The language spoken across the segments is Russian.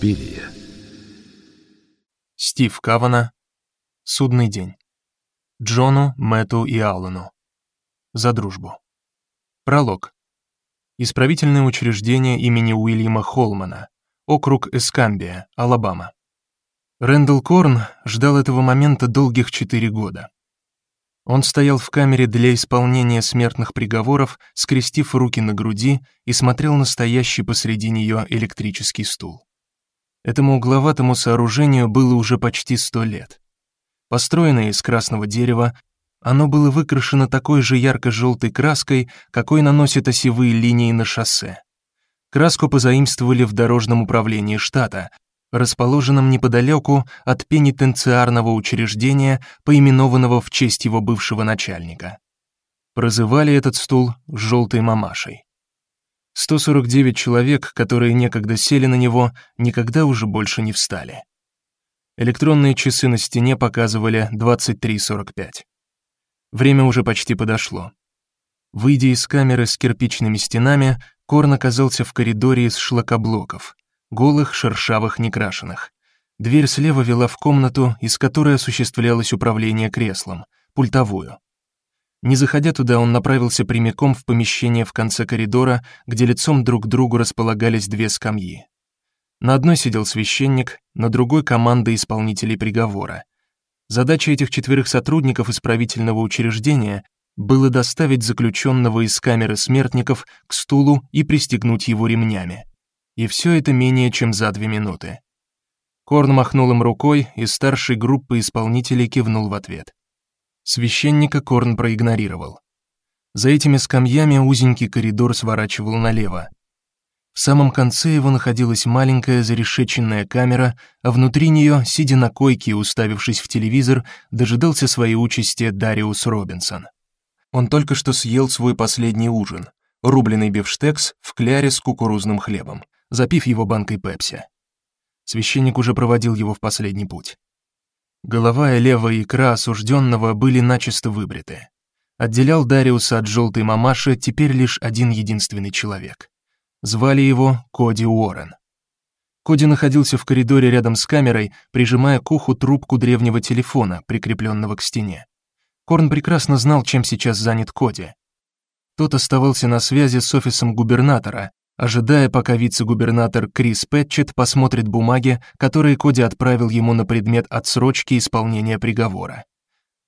Суспирия. Стив Кавана. Судный день. Джону, Мэтту и Аллану. За дружбу. Пролог. Исправительное учреждение имени Уильяма Холмана. Округ Эскамбия, Алабама. Рэндалл Корн ждал этого момента долгих четыре года. Он стоял в камере для исполнения смертных приговоров, скрестив руки на груди и смотрел на стоящий посреди нее электрический стул. Этому угловатому сооружению было уже почти сто лет. Построенное из красного дерева, оно было выкрашено такой же ярко-желтой краской, какой наносят осевые линии на шоссе. Краску позаимствовали в дорожном управлении штата, расположенном неподалеку от пенитенциарного учреждения, поименованного в честь его бывшего начальника. Прозывали этот стул «желтой мамашей». 149 человек, которые некогда сели на него, никогда уже больше не встали. Электронные часы на стене показывали 23:45. Время уже почти подошло. Выйдя из камеры с кирпичными стенами, Корн оказался в коридоре из шлакоблоков, голых, шершавых, некрашенных. Дверь слева вела в комнату, из которой осуществлялось управление креслом, пультовую. Не заходя туда, он направился прямиком в помещение в конце коридора, где лицом друг к другу располагались две скамьи. На одной сидел священник, на другой команда исполнителей приговора. Задача этих четверых сотрудников исправительного учреждения было доставить заключенного из камеры смертников к стулу и пристегнуть его ремнями. И все это менее чем за две минуты. Корн махнул им рукой, и старший группы исполнителей кивнул в ответ. Священника Корн проигнорировал. За этими скамьями узенький коридор сворачивал налево. В самом конце его находилась маленькая зарешеченная камера, а внутри нее, сидя на койке и уставившись в телевизор, дожидался своей участи Дариус Робинсон. Он только что съел свой последний ужин рубленый бифштекс в кляре с кукурузным хлебом, запив его банкой пепси. Священник уже проводил его в последний путь. Голова и левая икра осужденного были начисто выбриты. Отделял Дариуса от желтой мамаши теперь лишь один единственный человек. Звали его Коди Уоррен. Коди находился в коридоре рядом с камерой, прижимая к уху трубку древнего телефона, прикрепленного к стене. Корн прекрасно знал, чем сейчас занят Коди. Тот оставался на связи с офисом губернатора, ожидая, пока вице-губернатор Крис Пэтчет посмотрит бумаги, которые Коди отправил ему на предмет отсрочки исполнения приговора.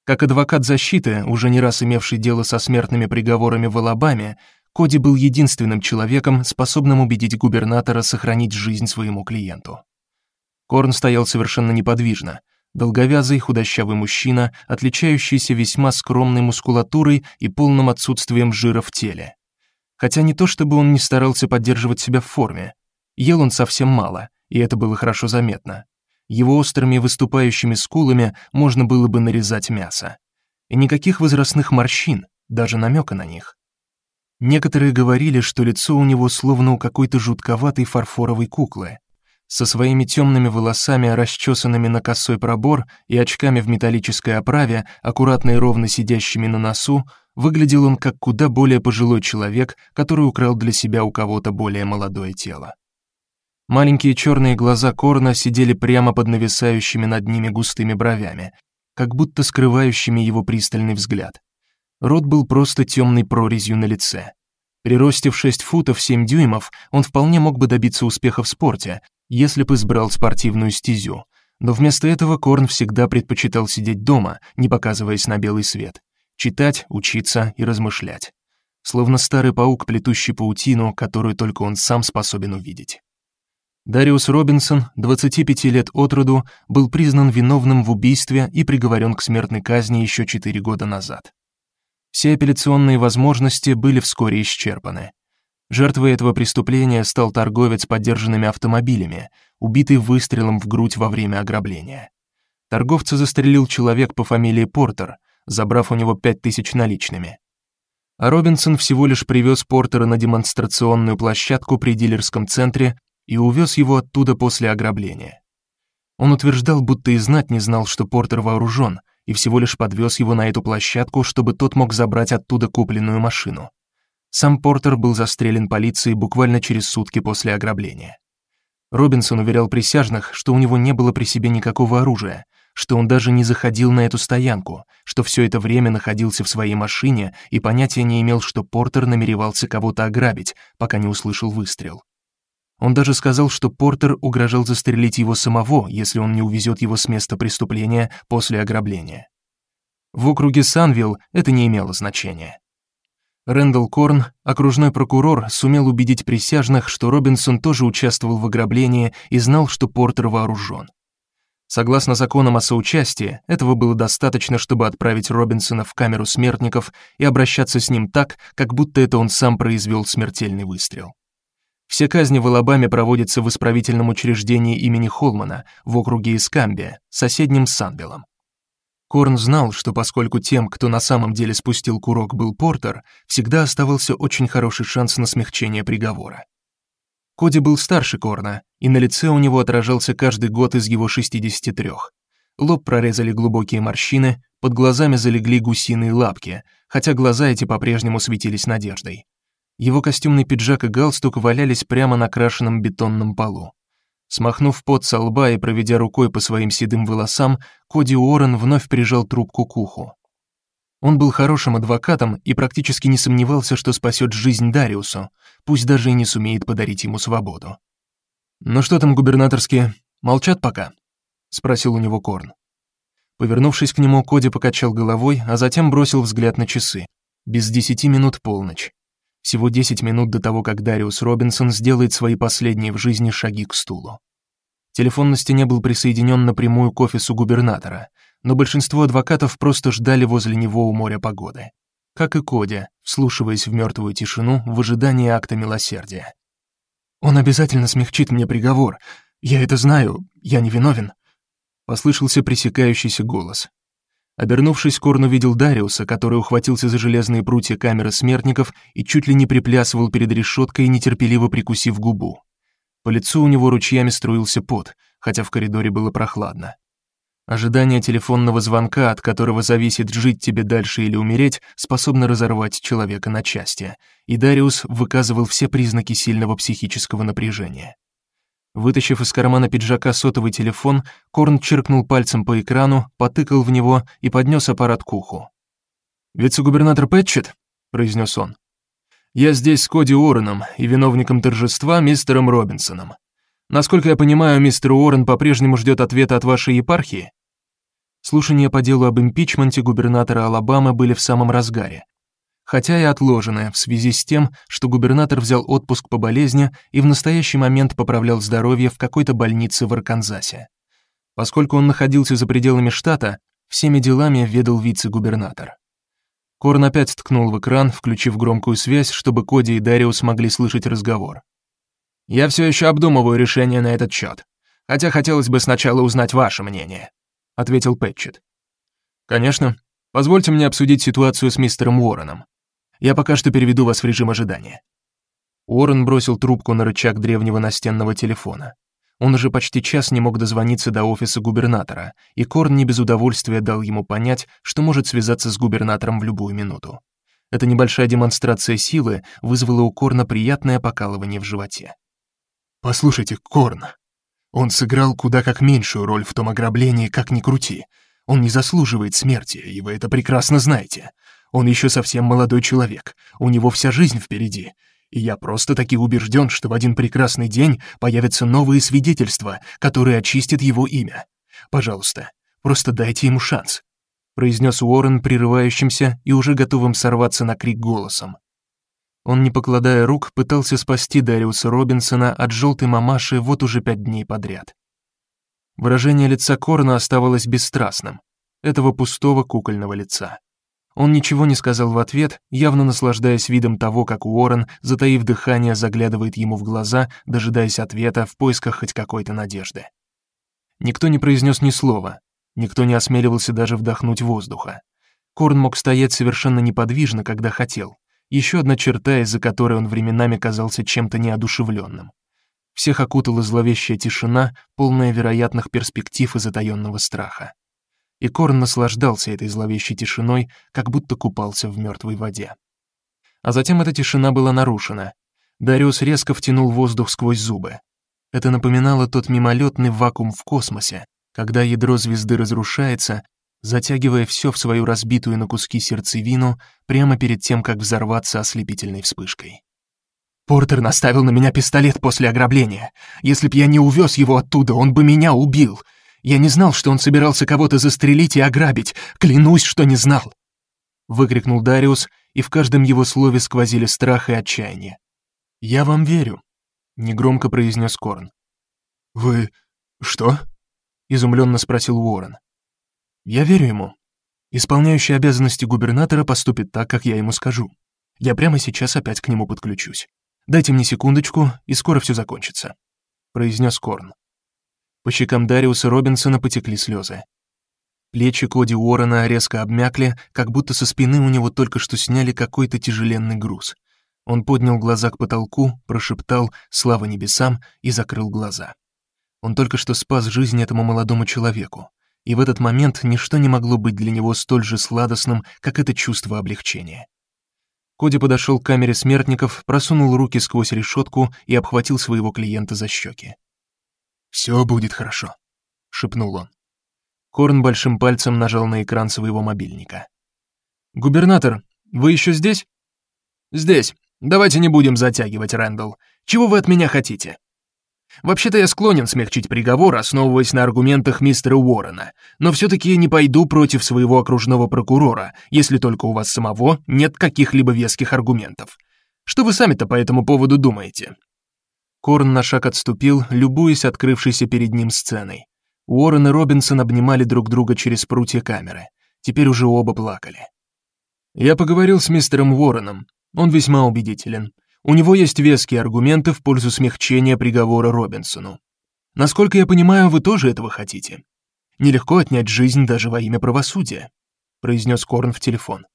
Как адвокат защиты, уже не раз имевший дело со смертными приговорами в Алабаме, Коди был единственным человеком, способным убедить губернатора сохранить жизнь своему клиенту. Корн стоял совершенно неподвижно, долговязый худощавый мужчина, отличающийся весьма скромной мускулатурой и полным отсутствием жира в теле. Хотя не то чтобы он не старался поддерживать себя в форме. Ел он совсем мало, и это было хорошо заметно. Его острыми выступающими скулами можно было бы нарезать мясо. И никаких возрастных морщин, даже намека на них. Некоторые говорили, что лицо у него словно у какой-то жутковатой фарфоровой куклы. Со своими темными волосами, расчесанными на косой пробор и очками в металлической оправе, аккуратно и ровно сидящими на носу, Выглядел он как куда более пожилой человек, который украл для себя у кого-то более молодое тело. Маленькие черные глаза Корна сидели прямо под нависающими над ними густыми бровями, как будто скрывающими его пристальный взгляд. Рот был просто темной прорезью на лице. При росте в 6 футов 7 дюймов он вполне мог бы добиться успеха в спорте, если бы избрал спортивную стезю. Но вместо этого Корн всегда предпочитал сидеть дома, не показываясь на белый свет читать, учиться и размышлять. Словно старый паук, плетущий паутину, которую только он сам способен увидеть. Дариус Робинсон, 25 лет от роду, был признан виновным в убийстве и приговорен к смертной казни еще 4 года назад. Все апелляционные возможности были вскоре исчерпаны. Жертвой этого преступления стал торговец подержанными автомобилями, убитый выстрелом в грудь во время ограбления. Торговца застрелил человек по фамилии Портер, забрав у него пять тысяч наличными. А Робинсон всего лишь привез Портера на демонстрационную площадку при дилерском центре и увез его оттуда после ограбления. Он утверждал, будто и знать не знал, что Портер вооружен, и всего лишь подвез его на эту площадку, чтобы тот мог забрать оттуда купленную машину. Сам Портер был застрелен полицией буквально через сутки после ограбления. Робинсон уверял присяжных, что у него не было при себе никакого оружия, что он даже не заходил на эту стоянку, что все это время находился в своей машине и понятия не имел, что Портер намеревался кого-то ограбить, пока не услышал выстрел. Он даже сказал, что Портер угрожал застрелить его самого, если он не увезет его с места преступления после ограбления. В округе Санвилл это не имело значения. Рэндалл Корн, окружной прокурор, сумел убедить присяжных, что Робинсон тоже участвовал в ограблении и знал, что Портер вооружен. Согласно законам о соучастии, этого было достаточно, чтобы отправить Робинсона в камеру смертников и обращаться с ним так, как будто это он сам произвел смертельный выстрел. Все казни в Алабаме проводятся в исправительном учреждении имени Холмана в округе Искамбия, соседнем с Санвиллом. Корн знал, что поскольку тем, кто на самом деле спустил курок, был Портер, всегда оставался очень хороший шанс на смягчение приговора. Коди был старше Корна, и на лице у него отражался каждый год из его 63. Лоб прорезали глубокие морщины, под глазами залегли гусиные лапки, хотя глаза эти по-прежнему светились надеждой. Его костюмный пиджак и галстук валялись прямо на крашенном бетонном полу. Смахнув пот со лба и проведя рукой по своим седым волосам, Коди Уоррен вновь прижал трубку к уху. Он был хорошим адвокатом и практически не сомневался, что спасет жизнь Дариусу, пусть даже и не сумеет подарить ему свободу. «Ну что там губернаторские? Молчат пока?» — спросил у него Корн. Повернувшись к нему, Коди покачал головой, а затем бросил взгляд на часы. Без десяти минут полночь. Всего 10 минут до того, как Дариус Робинсон сделает свои последние в жизни шаги к стулу. Телефон на стене был присоединен напрямую к офису губернатора, но большинство адвокатов просто ждали возле него у моря погоды. Как и Коди, вслушиваясь в мертвую тишину в ожидании акта милосердия. «Он обязательно смягчит мне приговор. Я это знаю, я не виновен», — послышался пресекающийся голос. Обернувшись, Корн увидел Дариуса, который ухватился за железные прутья камеры смертников и чуть ли не приплясывал перед решеткой, нетерпеливо прикусив губу. По лицу у него ручьями струился пот, хотя в коридоре было прохладно. Ожидание телефонного звонка, от которого зависит жить тебе дальше или умереть, способно разорвать человека на части, и Дариус выказывал все признаки сильного психического напряжения. Вытащив из кармана пиджака сотовый телефон, Корн черкнул пальцем по экрану, потыкал в него и поднес аппарат к уху. «Вице-губернатор Пэтчет?» — произнес он. «Я здесь с Коди Уорреном и виновником торжества мистером Робинсоном. Насколько я понимаю, мистер Уоррен по-прежнему ждет ответа от вашей епархии?» Слушания по делу об импичменте губернатора Алабамы были в самом разгаре хотя и отложенное в связи с тем, что губернатор взял отпуск по болезни и в настоящий момент поправлял здоровье в какой-то больнице в Арканзасе. Поскольку он находился за пределами штата, всеми делами ведал вице-губернатор. Корн опять ткнул в экран, включив громкую связь, чтобы Коди и Дариус могли слышать разговор. «Я все еще обдумываю решение на этот счет, хотя хотелось бы сначала узнать ваше мнение», — ответил Пэтчет. «Конечно. Позвольте мне обсудить ситуацию с мистером Уорреном. Я пока что переведу вас в режим ожидания». Уоррен бросил трубку на рычаг древнего настенного телефона. Он уже почти час не мог дозвониться до офиса губернатора, и Корн не без удовольствия дал ему понять, что может связаться с губернатором в любую минуту. Эта небольшая демонстрация силы вызвала у Корна приятное покалывание в животе. «Послушайте, Корн, он сыграл куда как меньшую роль в том ограблении, как ни крути. Он не заслуживает смерти, и вы это прекрасно знаете. Он еще совсем молодой человек, у него вся жизнь впереди. И я просто-таки убежден, что в один прекрасный день появятся новые свидетельства, которые очистят его имя. Пожалуйста, просто дайте ему шанс», — произнес Уоррен прерывающимся и уже готовым сорваться на крик голосом. Он, не покладая рук, пытался спасти Дариуса Робинсона от желтой мамаши вот уже пять дней подряд. Выражение лица Корна оставалось бесстрастным, этого пустого кукольного лица. Он ничего не сказал в ответ, явно наслаждаясь видом того, как Уоррен, затаив дыхание, заглядывает ему в глаза, дожидаясь ответа в поисках хоть какой-то надежды. Никто не произнес ни слова, никто не осмеливался даже вдохнуть воздуха. Корн мог стоять совершенно неподвижно, когда хотел. Еще одна черта, из-за которой он временами казался чем-то неодушевленным. Всех окутала зловещая тишина, полная вероятных перспектив и затаённого страха и Корн наслаждался этой зловещей тишиной, как будто купался в мертвой воде. А затем эта тишина была нарушена. Дариус резко втянул воздух сквозь зубы. Это напоминало тот мимолетный вакуум в космосе, когда ядро звезды разрушается, затягивая все в свою разбитую на куски сердцевину прямо перед тем, как взорваться ослепительной вспышкой. Портер наставил на меня пистолет после ограбления. Если б я не увез его оттуда, он бы меня убил. Я не знал, что он собирался кого-то застрелить и ограбить. Клянусь, что не знал. Выкрикнул Дариус, и в каждом его слове сквозили страх и отчаяние. «Я вам верю», — негромко произнес Корн. «Вы... что?» — изумленно спросил Уоррен. «Я верю ему. Исполняющий обязанности губернатора поступит так, как я ему скажу. Я прямо сейчас опять к нему подключусь. Дайте мне секундочку, и скоро все закончится», — произнес Корн. По щекам Дариуса Робинсона потекли слезы. Плечи Коди Уоррена резко обмякли, как будто со спины у него только что сняли какой-то тяжеленный груз. Он поднял глаза к потолку, прошептал «Слава небесам» и закрыл глаза. Он только что спас жизнь этому молодому человеку, и в этот момент ничто не могло быть для него столь же сладостным, как это чувство облегчения. Коди подошел к камере смертников, просунул руки сквозь решетку и обхватил своего клиента за щеки. «Все будет хорошо», — шепнул он. Корн большим пальцем нажал на экран своего мобильника. «Губернатор, вы еще здесь?» «Здесь. Давайте не будем затягивать, Рэндалл. Чего вы от меня хотите?» Вообще-то я склонен смягчить приговор, основываясь на аргументах мистера Уоррена, но все-таки я не пойду против своего окружного прокурора, если только у вас самого нет каких-либо веских аргументов. Что вы сами-то по этому поводу думаете? Корн на шаг отступил, любуясь открывшейся перед ним сценой. Уоррен и Робинсон обнимали друг друга через прутья камеры. Теперь уже оба плакали. «Я поговорил с мистером Уорреном. Он весьма убедителен. У него есть веские аргументы в пользу смягчения приговора Робинсону. Насколько я понимаю, вы тоже этого хотите. Нелегко отнять жизнь даже во имя правосудия», — произнес Корн в телефон.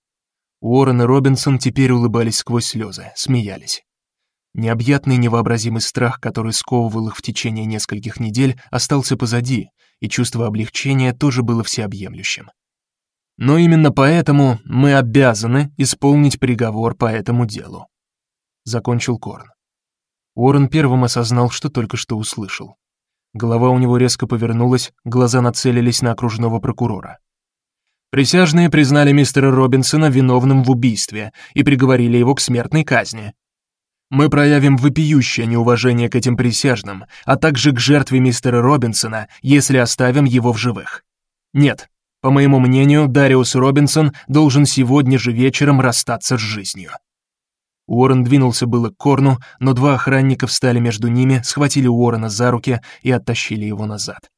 Уоррен и Робинсон теперь улыбались сквозь слезы, смеялись. Необъятный невообразимый страх, который сковывал их в течение нескольких недель, остался позади, и чувство облегчения тоже было всеобъемлющим. Но именно поэтому мы обязаны исполнить приговор по этому делу. Закончил Корн. Уоррен первым осознал, что только что услышал. Голова у него резко повернулась, глаза нацелились на окружного прокурора. Присяжные признали мистера Робинсона виновным в убийстве и приговорили его к смертной казни, мы проявим вопиющее неуважение к этим присяжным, а также к жертве мистера Робинсона, если оставим его в живых. Нет, по моему мнению, Дариус Робинсон должен сегодня же вечером расстаться с жизнью. Уоррен двинулся было к Корну, но два охранника встали между ними, схватили Уоррена за руки и оттащили его назад.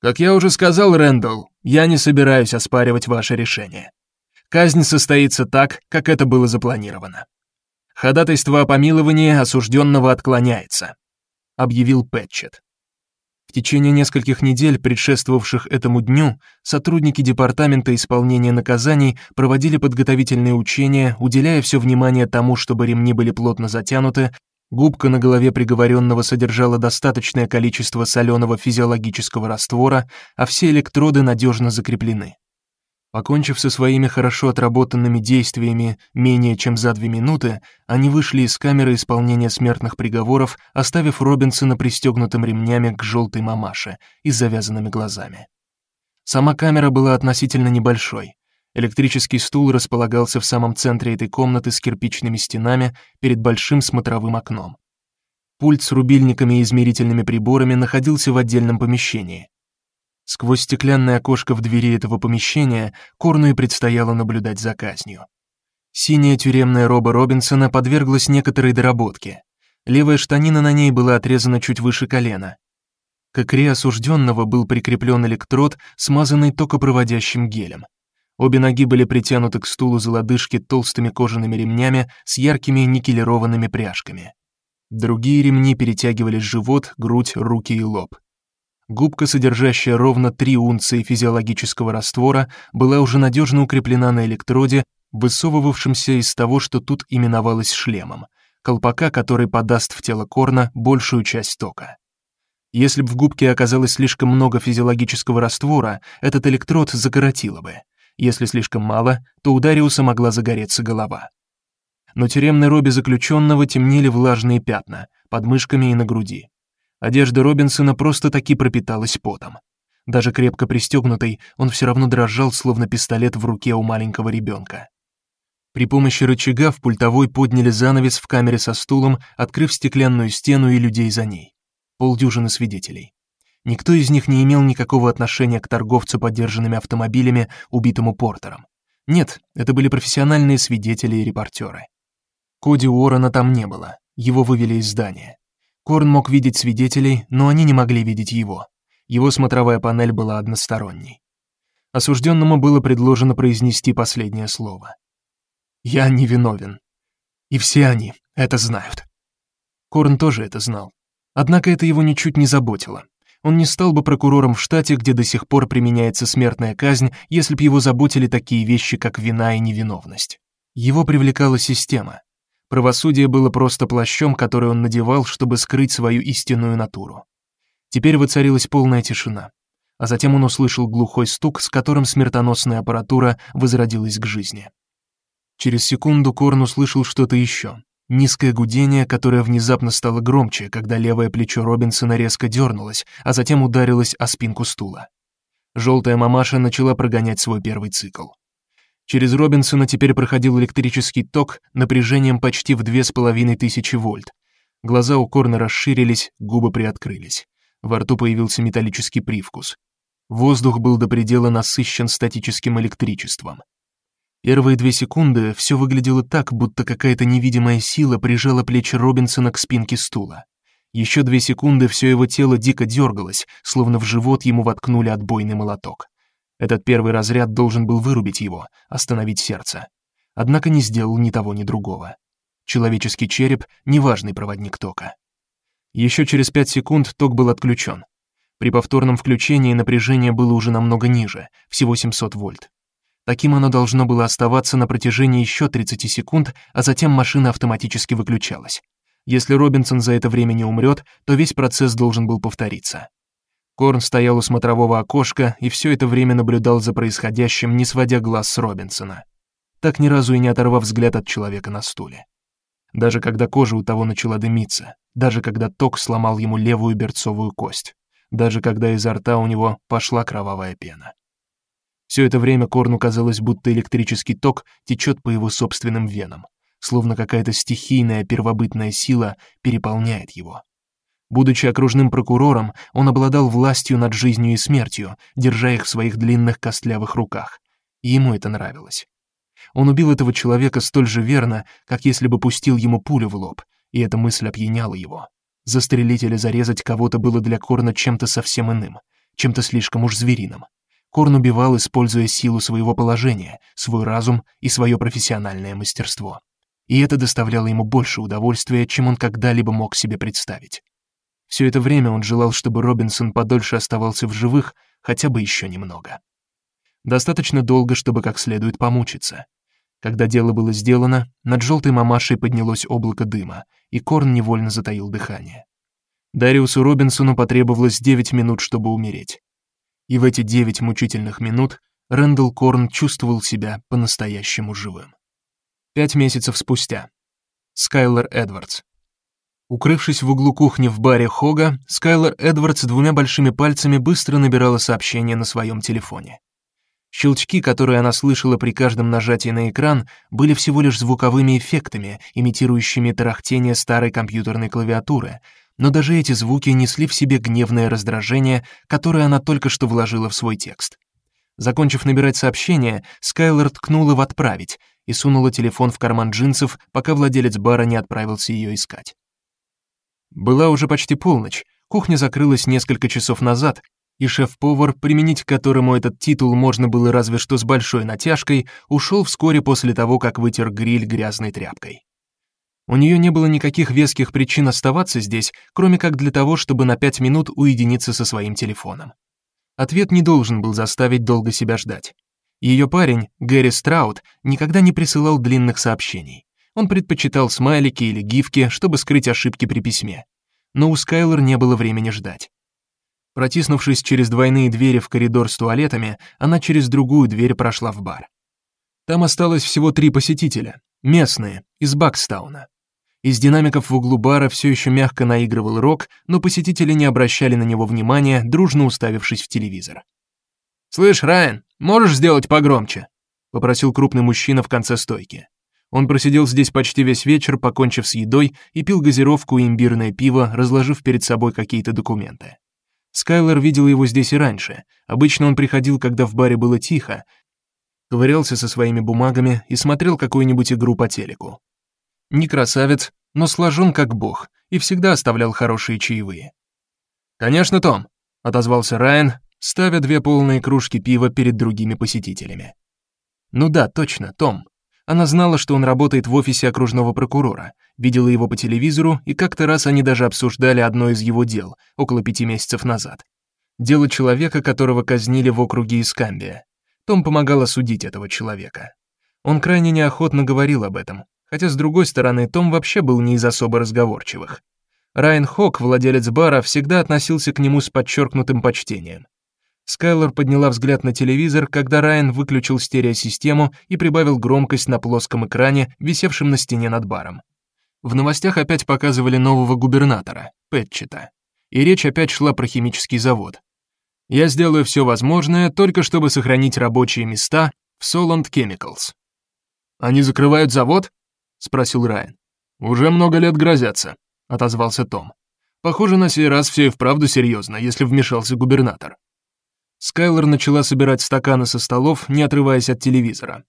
Как я уже сказал, Рэндалл, я не собираюсь оспаривать ваше решение. Казнь состоится так, как это было запланировано. Ходатайство о помиловании осужденного отклоняется», — объявил Пэтчет. Течение нескольких недель, предшествовавших этому дню, сотрудники Департамента исполнения наказаний проводили подготовительные учения, уделяя все внимание тому, чтобы ремни были плотно затянуты, губка на голове приговоренного содержала достаточное количество соленого физиологического раствора, а все электроды надежно закреплены. Покончив со своими хорошо отработанными действиями менее чем за две минуты, они вышли из камеры исполнения смертных приговоров, оставив Робинсона пристегнутым ремнями к желтой мамаше и завязанными глазами. Сама камера была относительно небольшой. Электрический стул располагался в самом центре этой комнаты с кирпичными стенами перед большим смотровым окном. Пульт с рубильниками и измерительными приборами находился в отдельном помещении. Сквозь стеклянное окошко в двери этого помещения Корну и предстояло наблюдать за казнью. Синяя тюремная роба Робинсона подверглась некоторой доработке. Левая штанина на ней была отрезана чуть выше колена. К икре осужденного был прикреплен электрод, смазанный токопроводящим гелем. Обе ноги были притянуты к стулу за лодыжки толстыми кожаными ремнями с яркими никелированными пряжками. Другие ремни перетягивали живот, грудь, руки и лоб. Губка, содержащая ровно 3 унции физиологического раствора, была уже надежно укреплена на электроде, высовывавшемся из того, что тут именовалось шлемом, колпака, который подаст в тело корна большую часть тока. Если бы в губке оказалось слишком много физиологического раствора, этот электрод закоротило бы. Если слишком мало, то у могла загореться голова. но тюремной робе заключенного темнели влажные пятна под мышками и на груди. Одежда Робинсона просто-таки пропиталась потом. Даже крепко пристегнутый, он все равно дрожал, словно пистолет в руке у маленького ребенка. При помощи рычага в пультовой подняли занавес в камере со стулом, открыв стеклянную стену и людей за ней. Полдюжины свидетелей. Никто из них не имел никакого отношения к торговцу подержанными автомобилями, убитому Портером. Нет, это были профессиональные свидетели и репортеры. Коди Уоррена там не было. Его вывели из здания. Корн мог видеть свидетелей, но они не могли видеть его. Его смотровая панель была односторонней. Осужденному было предложено произнести последнее слово. Я не виновен. И все они это знают. Корн тоже это знал. Однако это его ничуть не заботило. Он не стал бы прокурором в штате, где до сих пор применяется смертная казнь, если б его заботили такие вещи, как вина и невиновность. Его привлекала система. Правосудие было просто плащом, который он надевал, чтобы скрыть свою истинную натуру. Теперь воцарилась полная тишина. А затем он услышал глухой стук, с которым смертоносная аппаратура возродилась к жизни. Через секунду Корн услышал что-то еще. Низкое гудение, которое внезапно стало громче, когда левое плечо Робинсона резко дернулось, а затем ударилось о спинку стула. Желтая мамаша начала прогонять свой первый цикл. Через Робинсона теперь проходил электрический ток напряжением почти в две с половиной тысячи вольт. Глаза у Корна расширились, губы приоткрылись. Во рту появился металлический привкус. Воздух был до предела насыщен статическим электричеством. Первые две секунды все выглядело так, будто какая-то невидимая сила прижала плечи Робинсона к спинке стула. Еще две секунды все его тело дико дергалось, словно в живот ему воткнули отбойный молоток. Этот первый разряд должен был вырубить его, остановить сердце. Однако не сделал ни того, ни другого. Человеческий череп — неважный проводник тока. Еще через пять секунд ток был отключен. При повторном включении напряжение было уже намного ниже, всего 700 вольт. Таким оно должно было оставаться на протяжении еще 30 секунд, а затем машина автоматически выключалась. Если Робинсон за это время не умрет, то весь процесс должен был повториться. Корн стоял у смотрового окошка и все это время наблюдал за происходящим, не сводя глаз с Робинсона, так ни разу и не оторвав взгляд от человека на стуле. Даже когда кожа у того начала дымиться, даже когда ток сломал ему левую берцовую кость, даже когда изо рта у него пошла кровавая пена. Все это время Корну казалось, будто электрический ток течет по его собственным венам, словно какая-то стихийная первобытная сила переполняет его. Будучи окружным прокурором, он обладал властью над жизнью и смертью, держа их в своих длинных костлявых руках. Ему это нравилось. Он убил этого человека столь же верно, как если бы пустил ему пулю в лоб, и эта мысль опьяняла его. Застрелить или зарезать кого-то было для Корна чем-то совсем иным, чем-то слишком уж звериным. Корн убивал, используя силу своего положения, свой разум и свое профессиональное мастерство. И это доставляло ему больше удовольствия, чем он когда-либо мог себе представить. Все это время он желал, чтобы Робинсон подольше оставался в живых, хотя бы еще немного. Достаточно долго, чтобы как следует помучиться. Когда дело было сделано, над желтой мамашей поднялось облако дыма, и Корн невольно затаил дыхание. Дариусу Робинсону потребовалось 9 минут, чтобы умереть и в эти девять мучительных минут Рэндалл Корн чувствовал себя по-настоящему живым. Пять месяцев спустя. Скайлер Эдвардс. Укрывшись в углу кухни в баре Хога, Скайлер Эдвардс двумя большими пальцами быстро набирала сообщение на своем телефоне. Щелчки, которые она слышала при каждом нажатии на экран, были всего лишь звуковыми эффектами, имитирующими тарахтение старой компьютерной клавиатуры, но даже эти звуки несли в себе гневное раздражение, которое она только что вложила в свой текст. Закончив набирать сообщение, Скайлер ткнула в отправить и сунула телефон в карман джинсов, пока владелец бара не отправился ее искать. Была уже почти полночь. Кухня закрылась несколько часов назад, и шеф-повар, применить к которому этот титул можно было разве что с большой натяжкой, ушел вскоре после того, как вытер гриль грязной тряпкой. У нее не было никаких веских причин оставаться здесь, кроме как для того, чтобы на пять минут уединиться со своим телефоном. Ответ не должен был заставить долго себя ждать. Ее парень, Гэри Страут, никогда не присылал длинных сообщений. Он предпочитал смайлики или гифки, чтобы скрыть ошибки при письме. Но у Скайлер не было времени ждать. Протиснувшись через двойные двери в коридор с туалетами, она через другую дверь прошла в бар. Там осталось всего три посетителя, Местные, из Бакстауна. Из динамиков в углу бара все еще мягко наигрывал рок, но посетители не обращали на него внимания, дружно уставившись в телевизор. «Слышь, Райан, можешь сделать погромче?» — попросил крупный мужчина в конце стойки. Он просидел здесь почти весь вечер, покончив с едой, и пил газировку и имбирное пиво, разложив перед собой какие-то документы. Скайлер видел его здесь и раньше. Обычно он приходил, когда в баре было тихо, ковырялся со своими бумагами и смотрел какую-нибудь игру по телеку. Не красавец, но сложен как бог и всегда оставлял хорошие чаевые. «Конечно, Том», — отозвался Райан, ставя две полные кружки пива перед другими посетителями. «Ну да, точно, Том. Она знала, что он работает в офисе окружного прокурора, видела его по телевизору, и как-то раз они даже обсуждали одно из его дел, около пяти месяцев назад. Дело человека, которого казнили в округе Искамбия. Том помогал осудить этого человека. Он крайне неохотно говорил об этом, хотя, с другой стороны, Том вообще был не из особо разговорчивых. Райан Хок, владелец бара, всегда относился к нему с подчеркнутым почтением. Скайлор подняла взгляд на телевизор, когда Райан выключил стереосистему и прибавил громкость на плоском экране, висевшем на стене над баром. В новостях опять показывали нового губернатора, Пэтчета. И речь опять шла про химический завод. Я сделаю все возможное, только чтобы сохранить рабочие места в Solent Chemicals. Они закрывают завод? спросил Райан. Уже много лет грозятся, отозвался Том. Похоже, на сей раз все и вправду серьезно, если вмешался губернатор. Скайлор начала собирать стаканы со столов, не отрываясь от телевизора.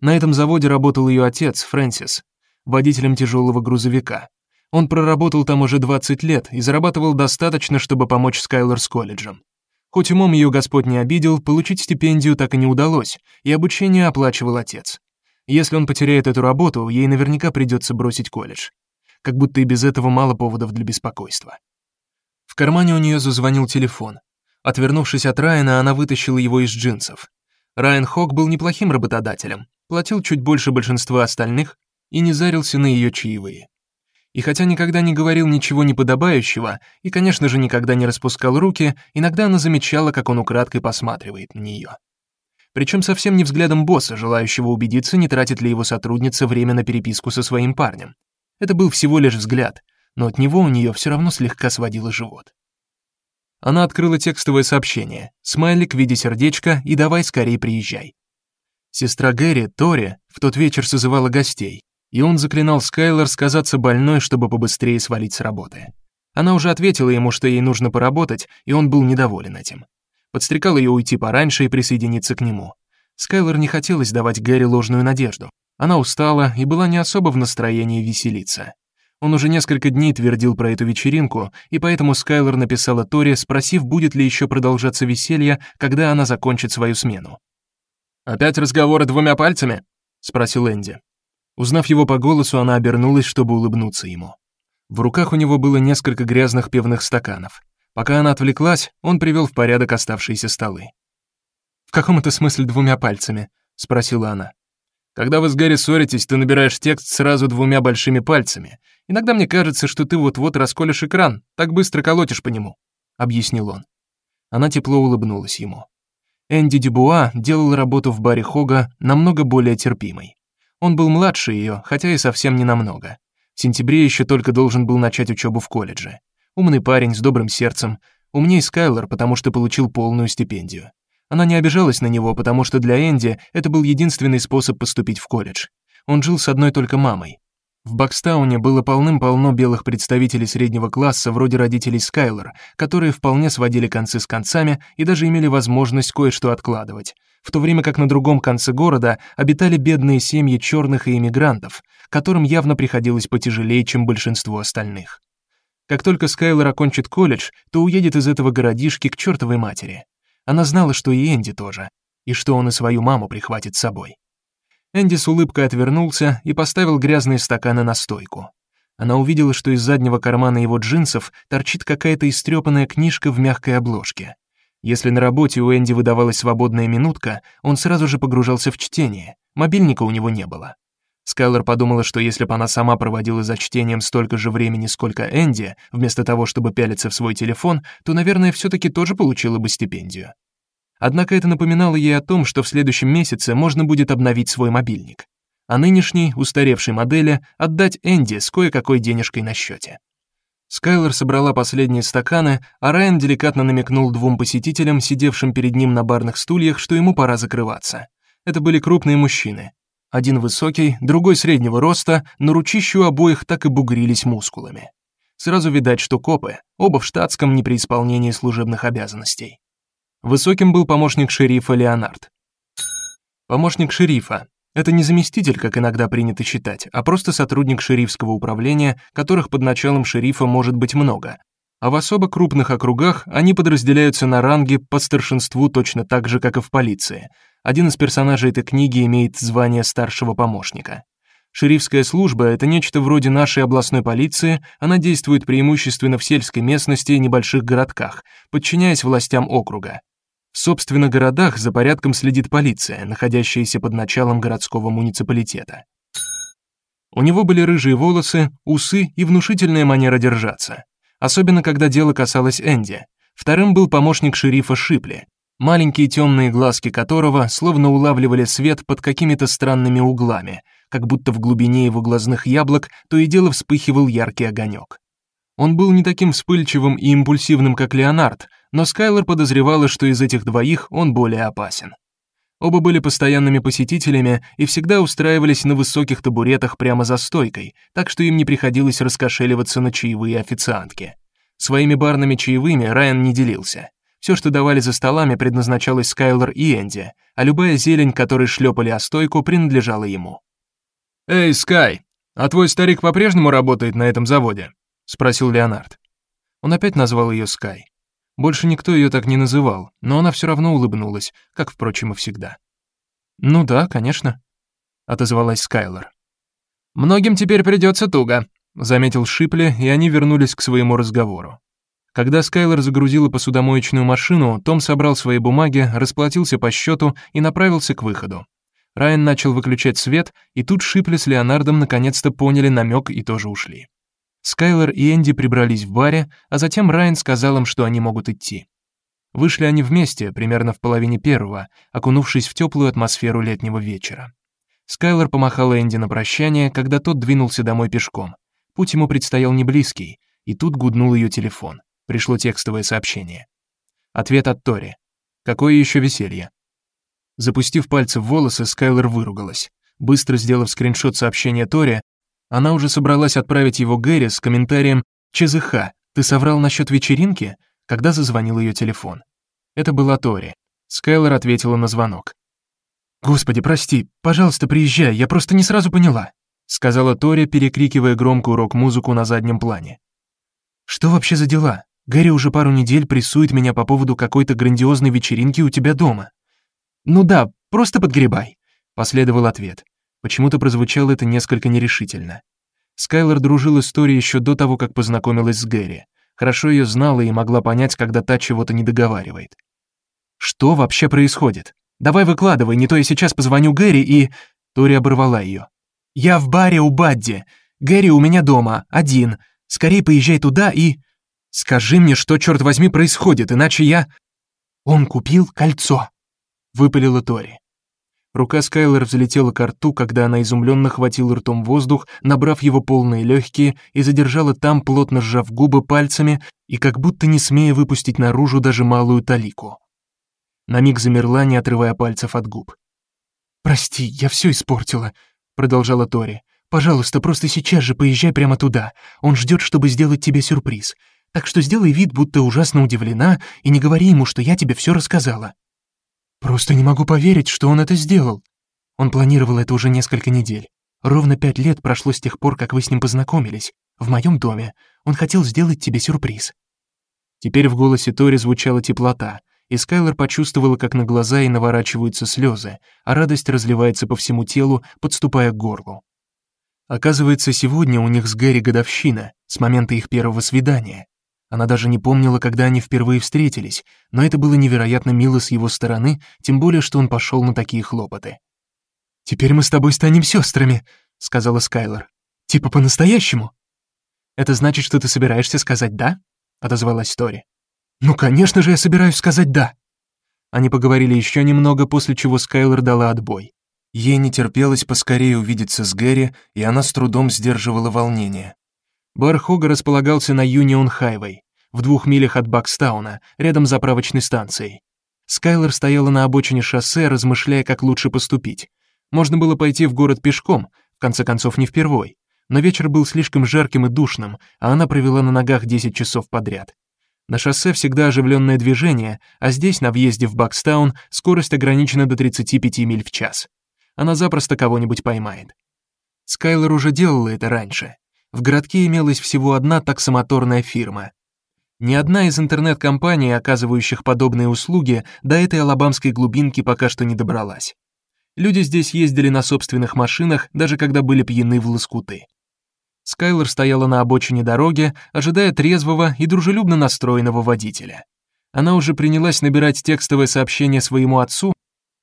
На этом заводе работал ее отец, Фрэнсис, водителем тяжелого грузовика. Он проработал там уже 20 лет и зарабатывал достаточно, чтобы помочь Скайлор с колледжем. Хоть умом ее Господь не обидел, получить стипендию так и не удалось, и обучение оплачивал отец. Если он потеряет эту работу, ей наверняка придется бросить колледж. Как будто и без этого мало поводов для беспокойства. В кармане у нее зазвонил телефон. Отвернувшись от Райана, она вытащила его из джинсов. Райан Хок был неплохим работодателем, платил чуть больше большинства остальных и не зарился на ее чаевые. И хотя никогда не говорил ничего неподобающего и, конечно же, никогда не распускал руки, иногда она замечала, как он украдкой посматривает на нее. Причем совсем не взглядом босса, желающего убедиться, не тратит ли его сотрудница время на переписку со своим парнем. Это был всего лишь взгляд, но от него у нее все равно слегка сводило живот. Она открыла текстовое сообщение, смайлик в виде сердечка и давай скорее приезжай. Сестра Гэри, Тори, в тот вечер созывала гостей, и он заклинал Скайлор сказаться больной, чтобы побыстрее свалить с работы. Она уже ответила ему, что ей нужно поработать, и он был недоволен этим. Подстрекал ее уйти пораньше и присоединиться к нему. Скайлор не хотелось давать Гэри ложную надежду. Она устала и была не особо в настроении веселиться. Он уже несколько дней твердил про эту вечеринку, и поэтому Скайлор написала Тори, спросив, будет ли еще продолжаться веселье, когда она закончит свою смену. «Опять разговоры двумя пальцами?» — спросил Энди. Узнав его по голосу, она обернулась, чтобы улыбнуться ему. В руках у него было несколько грязных пивных стаканов. Пока она отвлеклась, он привел в порядок оставшиеся столы. «В каком это смысле двумя пальцами?» — спросила она. Когда вы с Гарри ссоритесь, ты набираешь текст сразу двумя большими пальцами. Иногда мне кажется, что ты вот-вот расколешь экран, так быстро колотишь по нему», — объяснил он. Она тепло улыбнулась ему. Энди Дюбуа делал работу в баре Хога намного более терпимой. Он был младше ее, хотя и совсем не намного. В сентябре еще только должен был начать учебу в колледже. Умный парень с добрым сердцем, умнее Скайлор, потому что получил полную стипендию. Она не обижалась на него, потому что для Энди это был единственный способ поступить в колледж. Он жил с одной только мамой. В Бакстауне было полным-полно белых представителей среднего класса, вроде родителей Скайлор, которые вполне сводили концы с концами и даже имели возможность кое-что откладывать, в то время как на другом конце города обитали бедные семьи черных и иммигрантов, которым явно приходилось потяжелее, чем большинство остальных. Как только Скайлор окончит колледж, то уедет из этого городишки к чертовой матери. Она знала, что и Энди тоже, и что он и свою маму прихватит с собой. Энди с улыбкой отвернулся и поставил грязные стаканы на стойку. Она увидела, что из заднего кармана его джинсов торчит какая-то истрепанная книжка в мягкой обложке. Если на работе у Энди выдавалась свободная минутка, он сразу же погружался в чтение. Мобильника у него не было. Скайлор подумала, что если бы она сама проводила за чтением столько же времени, сколько Энди, вместо того, чтобы пялиться в свой телефон, то, наверное, все таки тоже получила бы стипендию. Однако это напоминало ей о том, что в следующем месяце можно будет обновить свой мобильник. а нынешней, устаревшей модели отдать Энди с кое-какой денежкой на счете. Скайлер собрала последние стаканы, а Райан деликатно намекнул двум посетителям, сидевшим перед ним на барных стульях, что ему пора закрываться. Это были крупные мужчины. Один высокий, другой среднего роста, но ручища у обоих так и бугрились мускулами. Сразу видать, что копы, оба в штатском не при исполнении служебных обязанностей. Высоким был помощник шерифа Леонард. Помощник шерифа это не заместитель, как иногда принято считать, а просто сотрудник шерифского управления, которых под началом шерифа может быть много. А в особо крупных округах они подразделяются на ранги по старшинству точно так же, как и в полиции. Один из персонажей этой книги имеет звание старшего помощника. Шерифская служба это нечто вроде нашей областной полиции, она действует преимущественно в сельской местности и небольших городках, подчиняясь властям округа. В собственно городах за порядком следит полиция, находящаяся под началом городского муниципалитета. У него были рыжие волосы, усы и внушительная манера держаться, особенно когда дело касалось Энди. Вторым был помощник шерифа Шипли, маленькие темные глазки которого словно улавливали свет под какими-то странными углами, как будто в глубине его глазных яблок то и дело вспыхивал яркий огонек. Он был не таким вспыльчивым и импульсивным, как Леонард, но Скайлер подозревала, что из этих двоих он более опасен. Оба были постоянными посетителями и всегда устраивались на высоких табуретах прямо за стойкой, так что им не приходилось раскошеливаться на чаевые официантки. Своими барными чаевыми Райан не делился. Все, что давали за столами, предназначалось Скайлер и Энди, а любая зелень, которой шлепали о стойку, принадлежала ему. «Эй, Скай, а твой старик по-прежнему работает на этом заводе?» — спросил Леонард. Он опять назвал ее Скай. Больше никто ее так не называл, но она все равно улыбнулась, как, впрочем, и всегда. «Ну да, конечно», — отозвалась Скайлор. «Многим теперь придется туго», — заметил Шипли, и они вернулись к своему разговору. Когда Скайлор загрузила посудомоечную машину, Том собрал свои бумаги, расплатился по счету и направился к выходу. Райан начал выключать свет, и тут Шипли с Леонардом наконец-то поняли намек и тоже ушли. Скайлер и Энди прибрались в баре, а затем Райан сказал им, что они могут идти. Вышли они вместе, примерно в половине первого, окунувшись в теплую атмосферу летнего вечера. Скайлер помахала Энди на прощание, когда тот двинулся домой пешком. Путь ему предстоял не близкий, и тут гуднул ее телефон. Пришло текстовое сообщение. Ответ от Тори. Какое еще веселье? Запустив пальцы в волосы, Скайлер выругалась. Быстро сделав скриншот сообщения Тори, она уже собралась отправить его Гэри с комментарием «ЧЗХ, ты соврал насчет вечеринки?» когда зазвонил ее телефон. Это была Тори. Скайлер ответила на звонок. «Господи, прости, пожалуйста, приезжай, я просто не сразу поняла», сказала Тори, перекрикивая громкую рок-музыку на заднем плане. «Что вообще за дела? Гэри уже пару недель прессует меня по поводу какой-то грандиозной вечеринки у тебя дома». «Ну да, просто подгребай», — последовал ответ. Почему-то прозвучало это несколько нерешительно. Скайлер дружила с Тори еще до того, как познакомилась с Гэри. Хорошо ее знала и могла понять, когда та чего-то не договаривает. Что вообще происходит? Давай выкладывай, не то я сейчас позвоню Гэри и Тори оборвала ее. Я в баре у Бадди. Гэри у меня дома, один. Скорее поезжай туда и скажи мне, что черт возьми происходит, иначе я Он купил кольцо, выпалила Тори. Рука Скайлер взлетела к рту, когда она изумленно хватила ртом воздух, набрав его полные легкие, и задержала там, плотно сжав губы пальцами и как будто не смея выпустить наружу даже малую талику. На миг замерла, не отрывая пальцев от губ. «Прости, я все испортила», — продолжала Тори. «Пожалуйста, просто сейчас же поезжай прямо туда. Он ждет, чтобы сделать тебе сюрприз. Так что сделай вид, будто ужасно удивлена, и не говори ему, что я тебе все рассказала». Просто не могу поверить, что он это сделал. Он планировал это уже несколько недель. Ровно пять лет прошло с тех пор, как вы с ним познакомились. В моем доме. Он хотел сделать тебе сюрприз. Теперь в голосе Тори звучала теплота, и Скайлер почувствовала, как на глаза ей наворачиваются слезы, а радость разливается по всему телу, подступая к горлу. Оказывается, сегодня у них с Гэри годовщина, с момента их первого свидания. Она даже не помнила, когда они впервые встретились, но это было невероятно мило с его стороны, тем более, что он пошел на такие хлопоты. «Теперь мы с тобой станем сестрами», — сказала Скайлор. «Типа по-настоящему». «Это значит, что ты собираешься сказать «да»?» — отозвалась Тори. «Ну, конечно же, я собираюсь сказать «да». Они поговорили еще немного, после чего Скайлор дала отбой. Ей не терпелось поскорее увидеться с Гэри, и она с трудом сдерживала волнение. Бар Хога располагался на Юнион Хайвей, в двух милях от Бакстауна, рядом с заправочной станцией. Скайлер стояла на обочине шоссе, размышляя, как лучше поступить. Можно было пойти в город пешком, в конце концов, не впервой. Но вечер был слишком жарким и душным, а она провела на ногах 10 часов подряд. На шоссе всегда оживленное движение, а здесь, на въезде в Бакстаун, скорость ограничена до 35 миль в час. Она запросто кого-нибудь поймает. Скайлер уже делала это раньше. В городке имелась всего одна таксомоторная фирма. Ни одна из интернет-компаний, оказывающих подобные услуги, до этой алабамской глубинки пока что не добралась. Люди здесь ездили на собственных машинах, даже когда были пьяны в лоскуты. Скайлер стояла на обочине дороги, ожидая трезвого и дружелюбно настроенного водителя. Она уже принялась набирать текстовое сообщение своему отцу,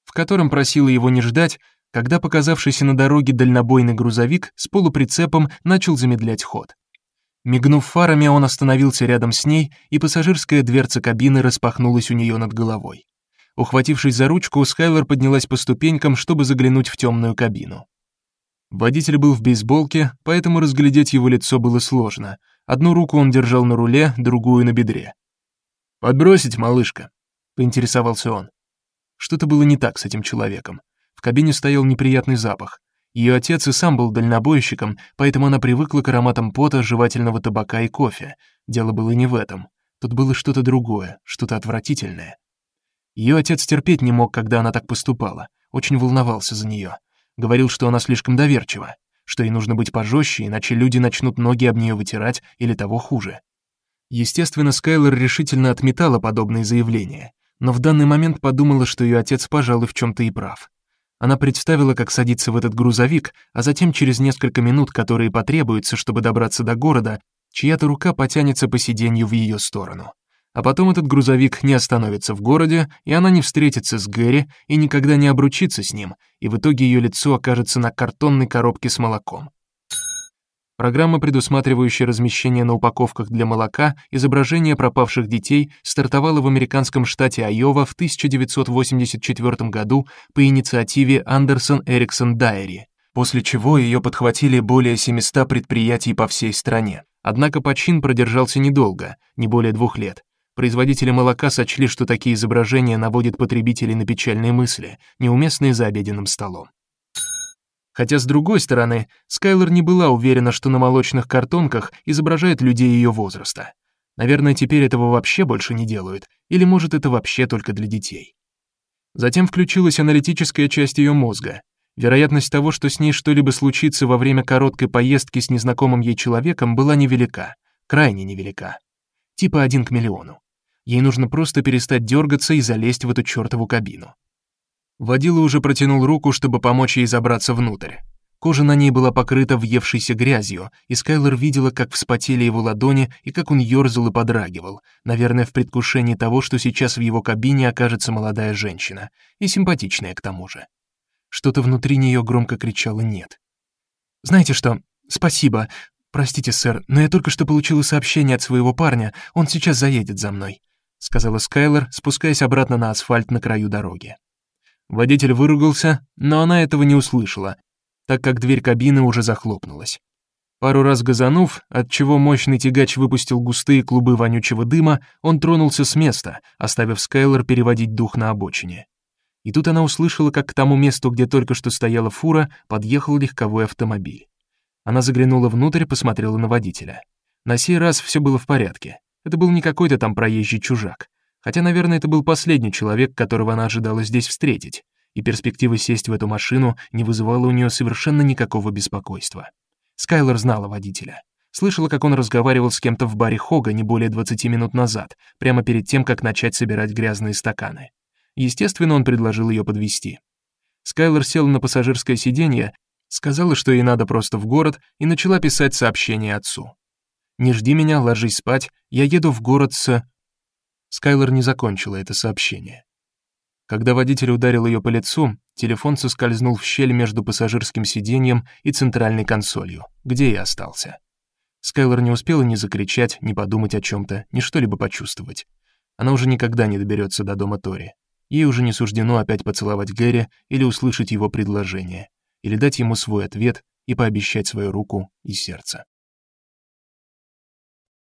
в котором просила его не ждать, когда показавшийся на дороге дальнобойный грузовик с полуприцепом начал замедлять ход. Мигнув фарами, он остановился рядом с ней, и пассажирская дверца кабины распахнулась у нее над головой. Ухватившись за ручку, Скайлер поднялась по ступенькам, чтобы заглянуть в темную кабину. Водитель был в бейсболке, поэтому разглядеть его лицо было сложно. Одну руку он держал на руле, другую на бедре. «Подбросить, малышка?» — поинтересовался он. Что-то было не так с этим человеком. В кабине стоял неприятный запах. Ее отец и сам был дальнобойщиком, поэтому она привыкла к ароматам пота, жевательного табака и кофе. Дело было не в этом. Тут было что-то другое, что-то отвратительное. Ее отец терпеть не мог, когда она так поступала. Очень волновался за нее. Говорил, что она слишком доверчива, что ей нужно быть пожестче, иначе люди начнут ноги об нее вытирать или того хуже. Естественно, Скайлер решительно отметала подобные заявления, но в данный момент подумала, что ее отец, пожалуй, в чем то и прав. Она представила, как садится в этот грузовик, а затем через несколько минут, которые потребуются, чтобы добраться до города, чья-то рука потянется по сиденью в ее сторону. А потом этот грузовик не остановится в городе, и она не встретится с Гэри и никогда не обручится с ним, и в итоге ее лицо окажется на картонной коробке с молоком. Программа, предусматривающая размещение на упаковках для молока изображения пропавших детей, стартовала в американском штате Айова в 1984 году по инициативе Андерсон Эриксон Дайери, после чего ее подхватили более 700 предприятий по всей стране. Однако почин продержался недолго, не более двух лет. Производители молока сочли, что такие изображения наводят потребителей на печальные мысли, неуместные за обеденным столом. Хотя с другой стороны, Скайлер не была уверена, что на молочных картонках изображают людей ее возраста. Наверное, теперь этого вообще больше не делают, или может это вообще только для детей. Затем включилась аналитическая часть ее мозга. Вероятность того, что с ней что-либо случится во время короткой поездки с незнакомым ей человеком, была невелика, крайне невелика. Типа один к миллиону. Ей нужно просто перестать дергаться и залезть в эту чёртову кабину. Водила уже протянул руку, чтобы помочь ей забраться внутрь. Кожа на ней была покрыта въевшейся грязью, и Скайлер видела, как вспотели его ладони и как он ёрзал и подрагивал, наверное, в предвкушении того, что сейчас в его кабине окажется молодая женщина, и симпатичная к тому же. Что-то внутри нее громко кричало «нет». «Знаете что? Спасибо. Простите, сэр, но я только что получила сообщение от своего парня, он сейчас заедет за мной сказала Скайлер, спускаясь обратно на асфальт на краю дороги. Водитель выругался, но она этого не услышала, так как дверь кабины уже захлопнулась. Пару раз газанув, от чего мощный тягач выпустил густые клубы вонючего дыма, он тронулся с места, оставив Скайлер переводить дух на обочине. И тут она услышала, как к тому месту, где только что стояла фура, подъехал легковой автомобиль. Она заглянула внутрь, посмотрела на водителя. На сей раз все было в порядке. Это был не какой-то там проезжий чужак. Хотя, наверное, это был последний человек, которого она ожидала здесь встретить, и перспектива сесть в эту машину не вызывала у нее совершенно никакого беспокойства. Скайлер знала водителя. Слышала, как он разговаривал с кем-то в баре Хога не более 20 минут назад, прямо перед тем, как начать собирать грязные стаканы. Естественно, он предложил ее подвести. Скайлер села на пассажирское сиденье, сказала, что ей надо просто в город, и начала писать сообщение отцу. Не жди меня, ложись спать, я еду в город с...» Скайлер не закончила это сообщение. Когда водитель ударил ее по лицу, телефон соскользнул в щель между пассажирским сиденьем и центральной консолью, где и остался. Скайлер не успела ни закричать, ни подумать о чем то ни что-либо почувствовать. Она уже никогда не доберется до дома Тори. Ей уже не суждено опять поцеловать Гэри или услышать его предложение, или дать ему свой ответ и пообещать свою руку и сердце.